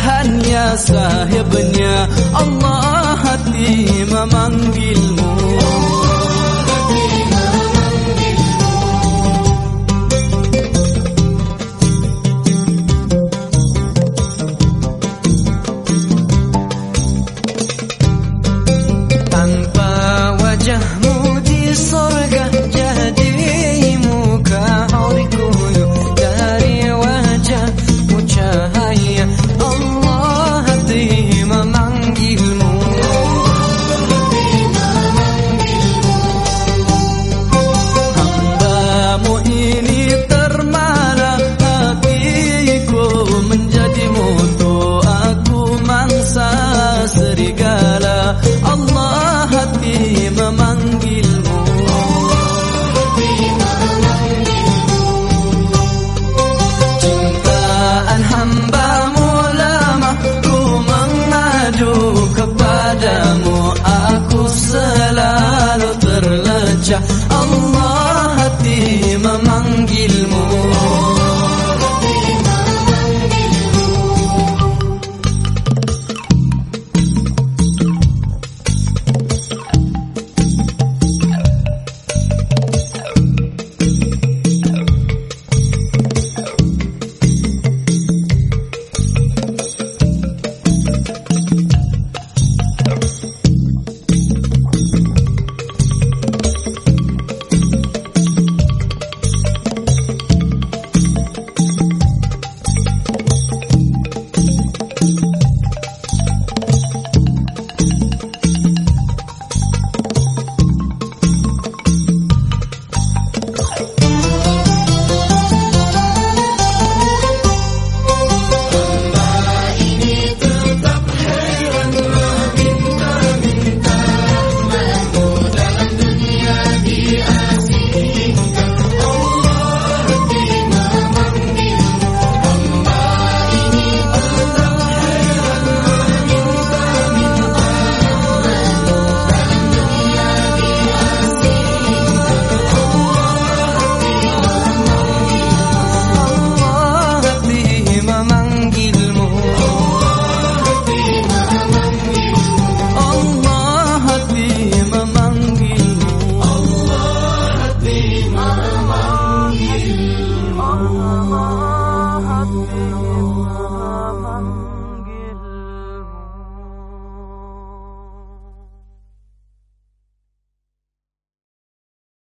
tambahannya sahibnya. Allah hati memanggilmu Allah